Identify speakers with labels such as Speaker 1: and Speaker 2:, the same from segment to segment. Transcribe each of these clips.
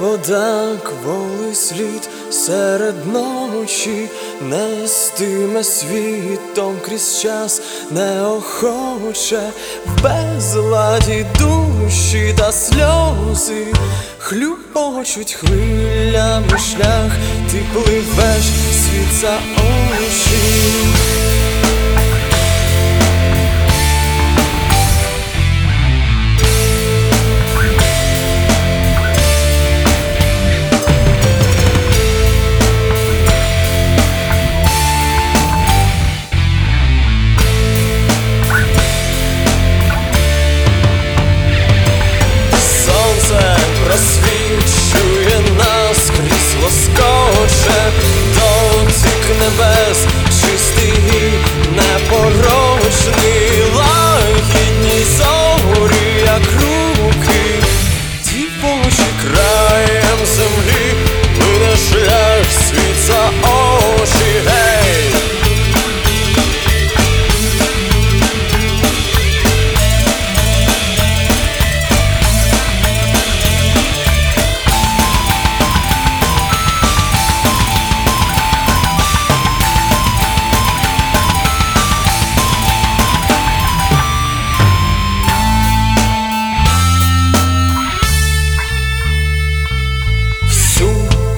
Speaker 1: ледак волий слід серед ночі нестиме світом крізь час неохоче в безладі душі та сльози хлюпочуть хвилями шлях, ти пливеш світ за очі.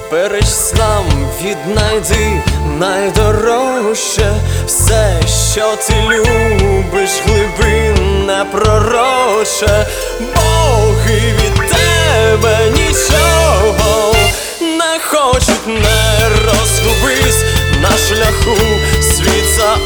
Speaker 1: Всупереч снам віднайди найдорожче. Все, що ти любиш, глибинне пророче, боги від тебе нічого не хочуть, не розгубись на шляху. Світ за